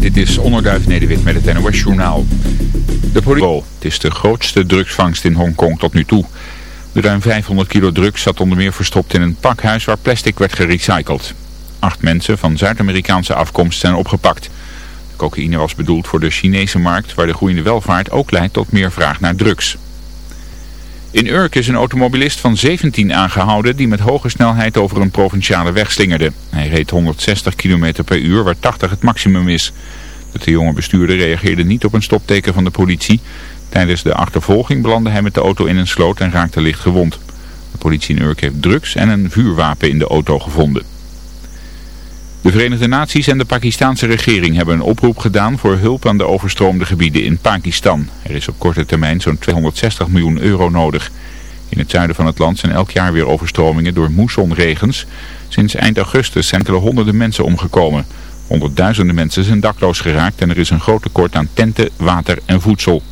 Dit is Onderduif Nederwit met het NOS Journaal. De politie... Het is de grootste drugsvangst in Hongkong tot nu toe. De ruim 500 kilo drugs zat onder meer verstopt in een pakhuis waar plastic werd gerecycled. Acht mensen van Zuid-Amerikaanse afkomst zijn opgepakt. De cocaïne was bedoeld voor de Chinese markt waar de groeiende welvaart ook leidt tot meer vraag naar drugs. In Urk is een automobilist van 17 aangehouden die met hoge snelheid over een provinciale weg slingerde. Hij reed 160 km per uur waar 80 het maximum is. De jonge bestuurder reageerde niet op een stopteken van de politie. Tijdens de achtervolging belandde hij met de auto in een sloot en raakte licht gewond. De politie in Urk heeft drugs en een vuurwapen in de auto gevonden. De Verenigde Naties en de Pakistanse regering hebben een oproep gedaan voor hulp aan de overstroomde gebieden in Pakistan. Er is op korte termijn zo'n 260 miljoen euro nodig. In het zuiden van het land zijn elk jaar weer overstromingen door moessonregens. Sinds eind augustus zijn enkele honderden mensen omgekomen. Honderdduizenden mensen zijn dakloos geraakt en er is een groot tekort aan tenten, water en voedsel.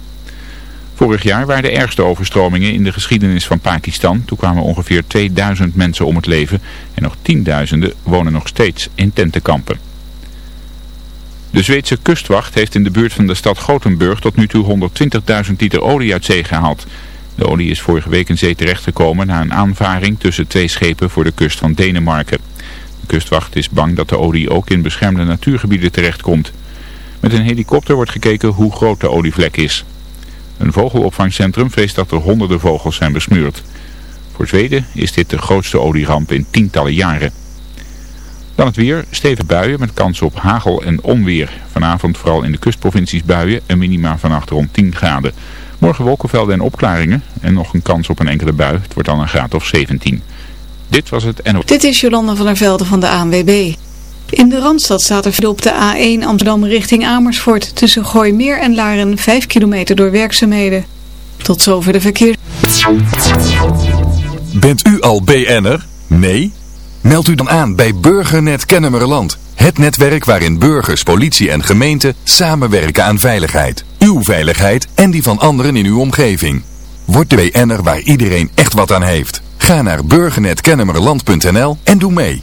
Vorig jaar waren de ergste overstromingen in de geschiedenis van Pakistan. Toen kwamen ongeveer 2000 mensen om het leven en nog tienduizenden wonen nog steeds in tentenkampen. De Zweedse kustwacht heeft in de buurt van de stad Gothenburg tot nu toe 120.000 liter olie uit zee gehaald. De olie is vorige week in zee terechtgekomen na een aanvaring tussen twee schepen voor de kust van Denemarken. De kustwacht is bang dat de olie ook in beschermde natuurgebieden terechtkomt. Met een helikopter wordt gekeken hoe groot de olievlek is. Een vogelopvangcentrum vreest dat er honderden vogels zijn besmeurd. Voor Zweden is dit de grootste olieramp in tientallen jaren. Dan het weer, stevige buien met kans op hagel en onweer. Vanavond vooral in de kustprovincies buien en minima vannacht rond 10 graden. Morgen wolkenvelden en opklaringen en nog een kans op een enkele bui. Het wordt dan een graad of 17. Dit was het NO. Dit is Jolanda van der Velde van de ANWB. In de Randstad staat er op de A1 Amsterdam richting Amersfoort tussen Gooimeer en Laren 5 kilometer door werkzaamheden. Tot zover de verkeer. Bent u al BN'er? Nee? Meld u dan aan bij Burgernet Kennemerland. Het netwerk waarin burgers, politie en gemeente samenwerken aan veiligheid. Uw veiligheid en die van anderen in uw omgeving. Word de BN'er waar iedereen echt wat aan heeft. Ga naar burgernetkennemerland.nl en doe mee.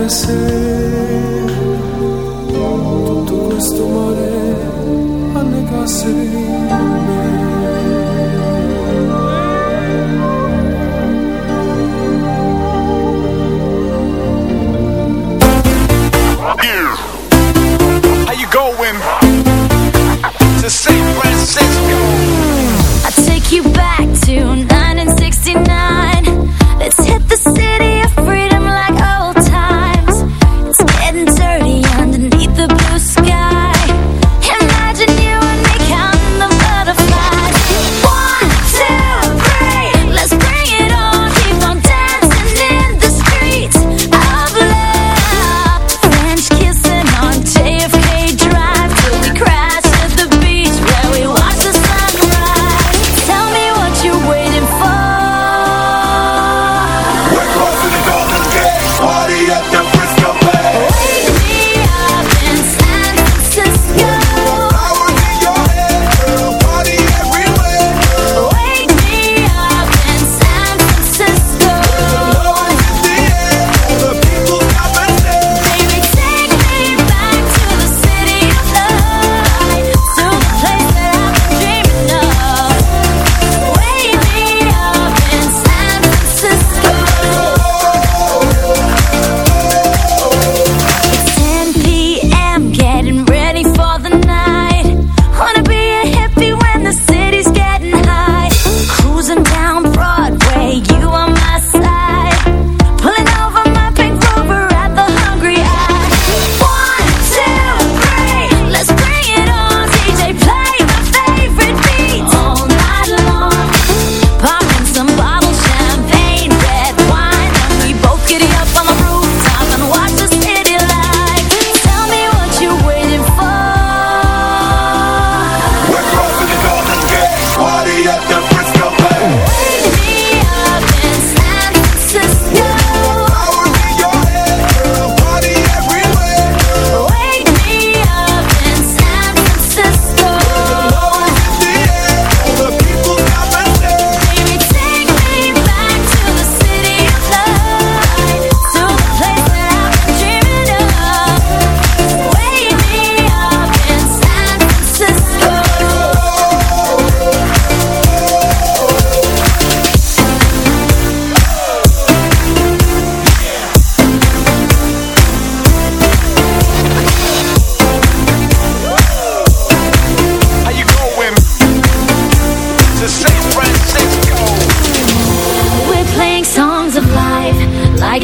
promises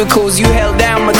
miracles you held down my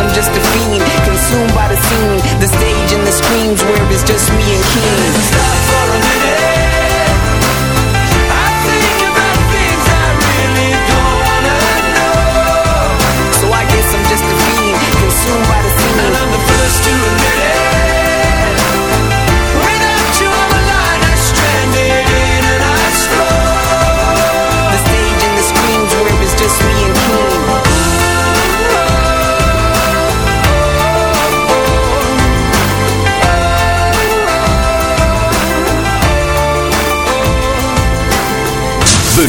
I'm just a fiend Consumed by the scene, the stage and the screams Where it's just me and Keane Stop for a minute.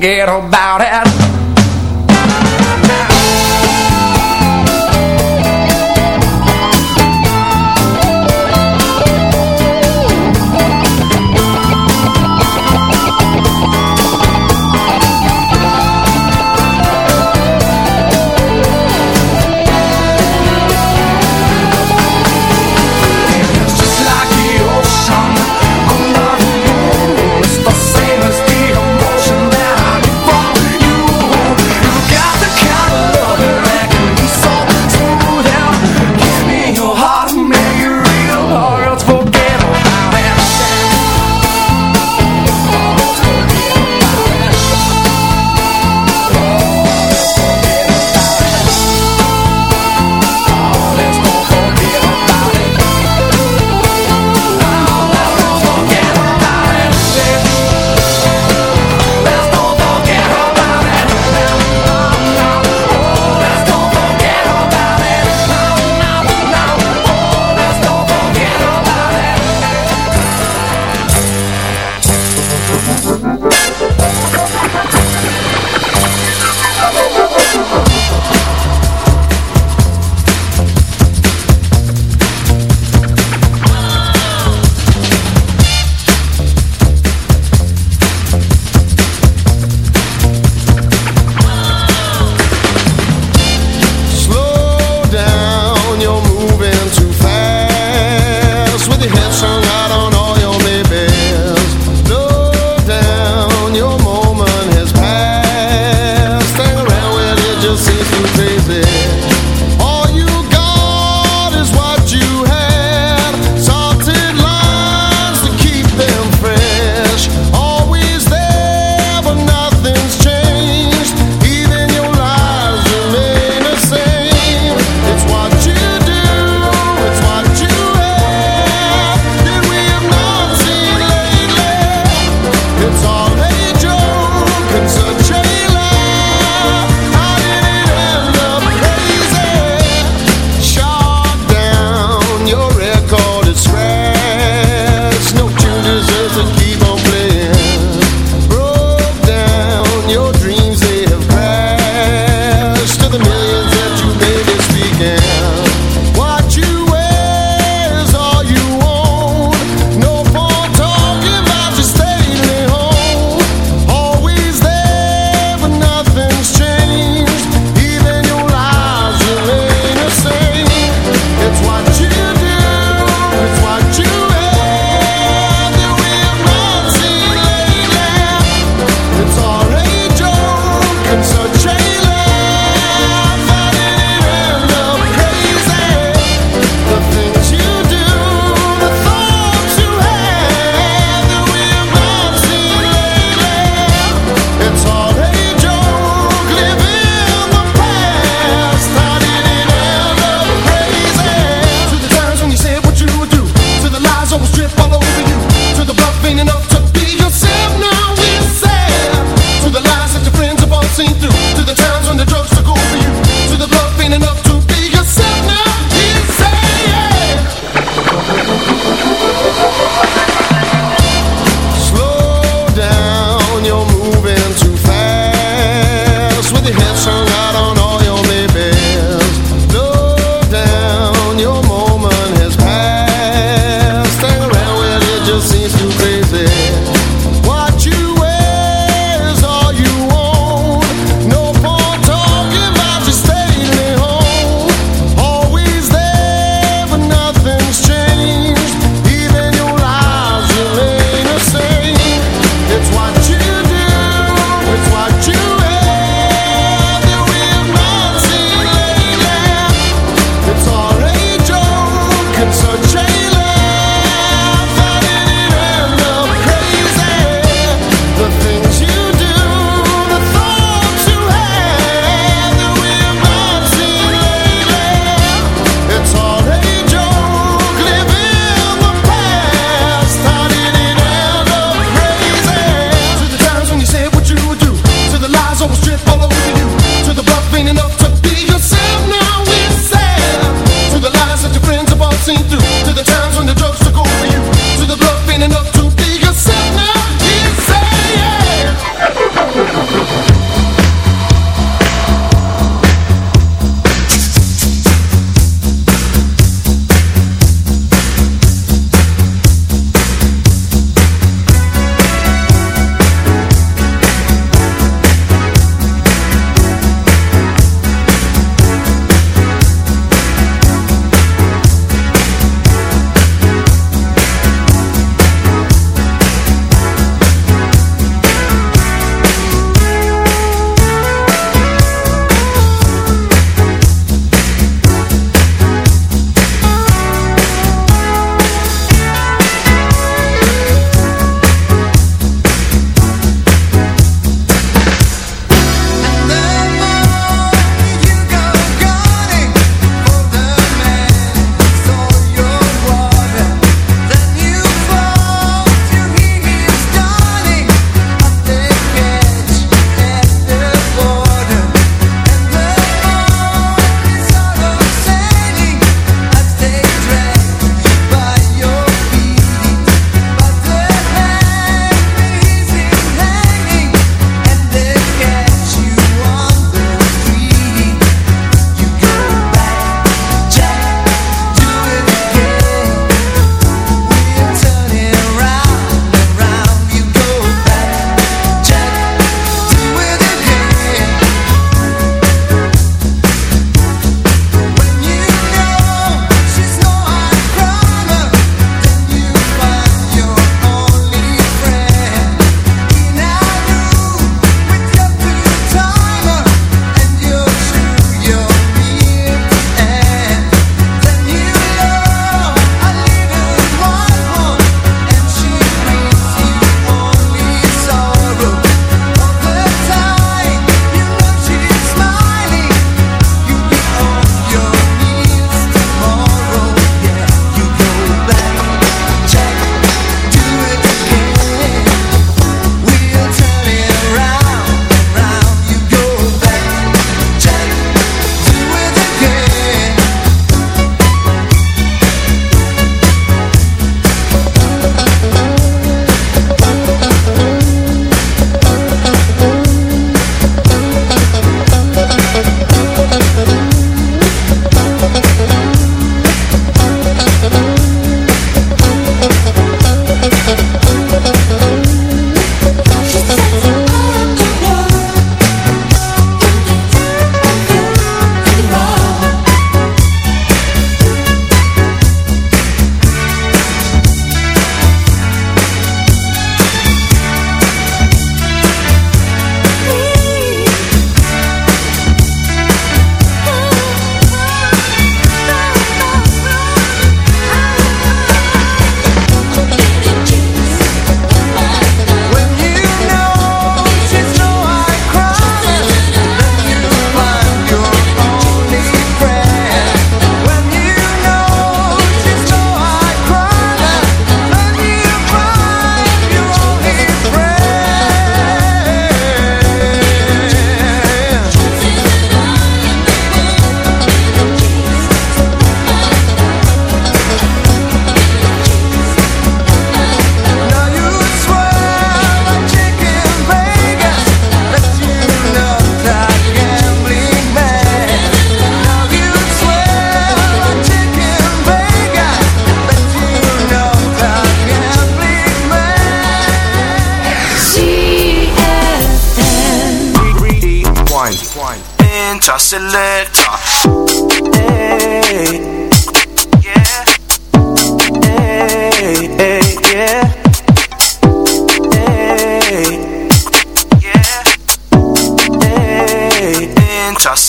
forget about it.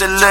It's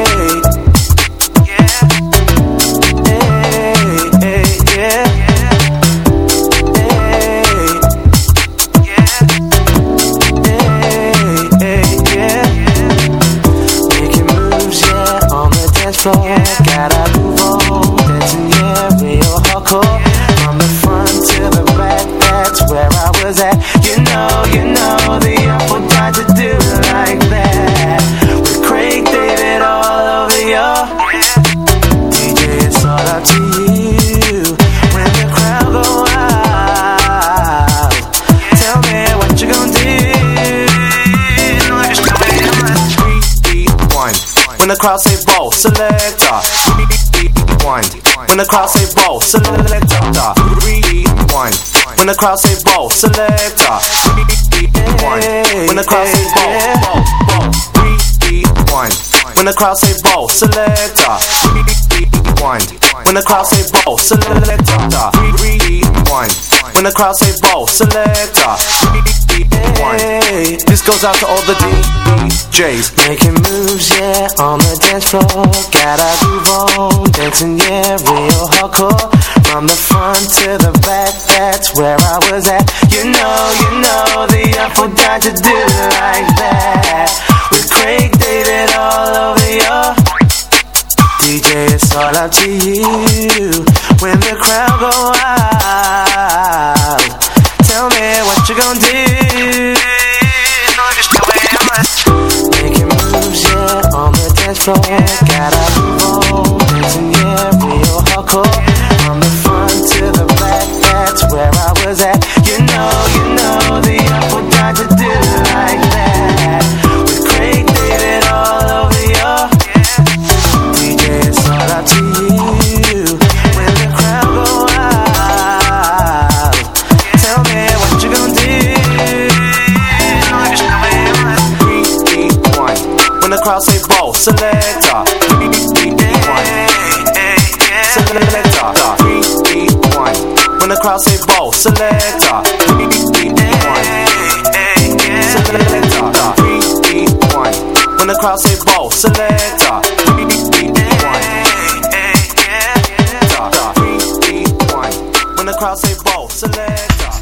crowd say ball, selector. Rewind. When the crowd say ball, selector. Rewind. When the crowd say ball, selector. Rewind. When the crowd say ball, ball, ball. Rewind. When the crowd say ball, selector. Rewind. When the crowd say ball, selector. Rewind. When the crowd say ball, selector. This goes out to all the DJs. Making moves, yeah, on the dance floor. Gotta move on, dancing, yeah, real hardcore. From the front to the back, that's where I was at. You know, you know, the apple died to do it like that. With Craig David all over your DJ, it's all up to you. When the crowd go wild, tell me what you gonna do. Making moves, yeah, on the dance floor. Gotta move on, dancing, yeah, selector.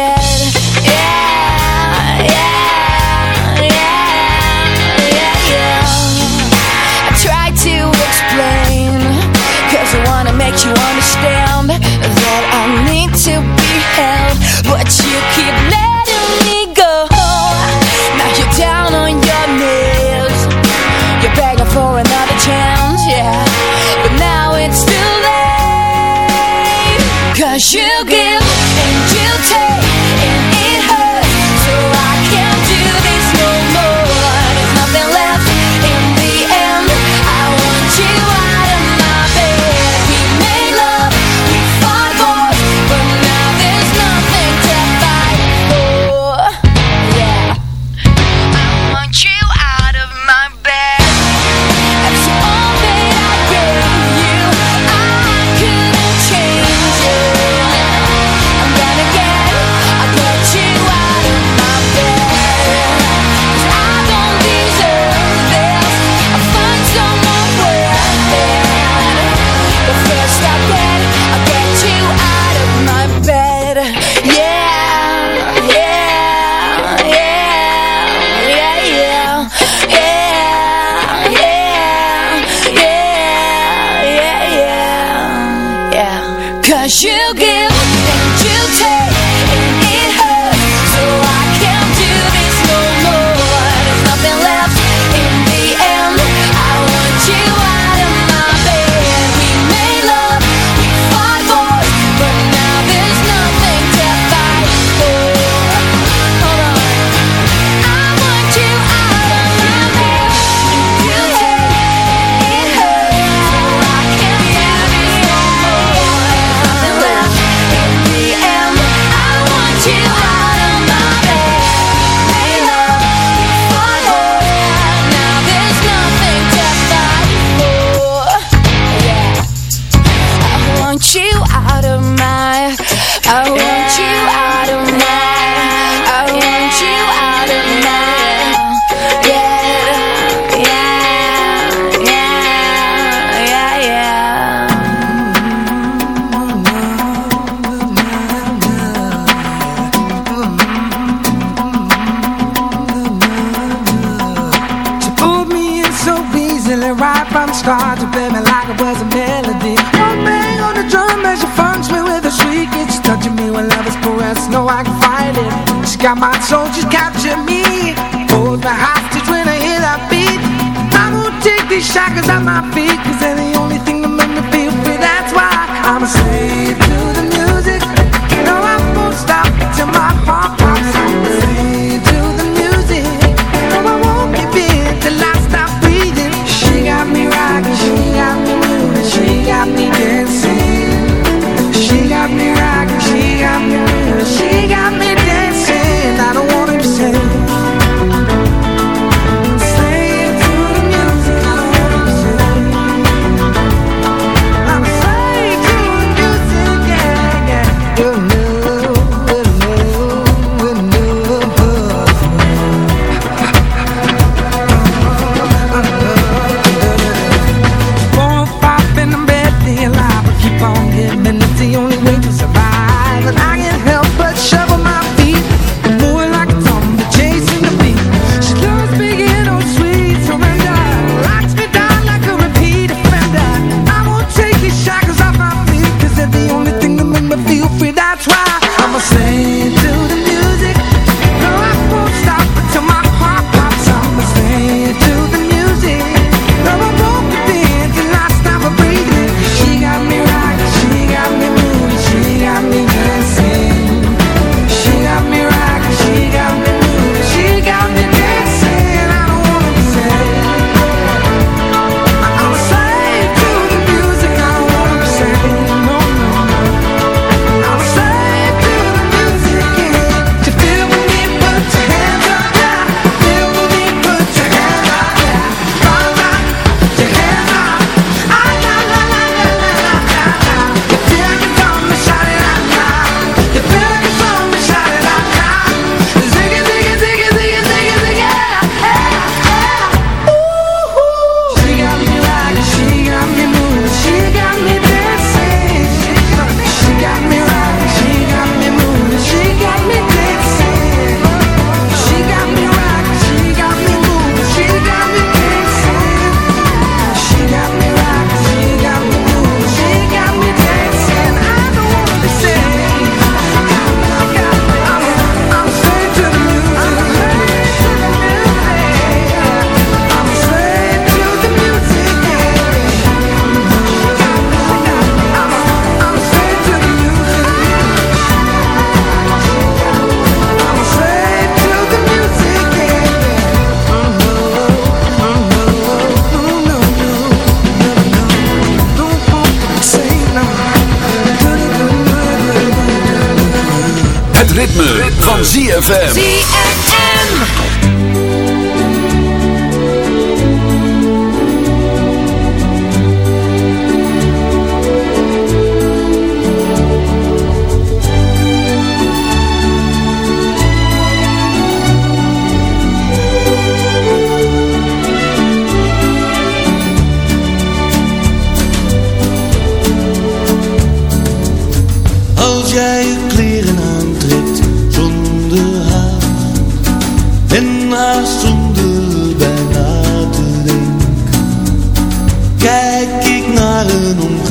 like it was a melody. One bang on the drum as she me with touching me when love is no I can fight it. She got my soul, she's captured me. Hostage when I hear that beat. I won't take these shackles my feet. jaren omgaan.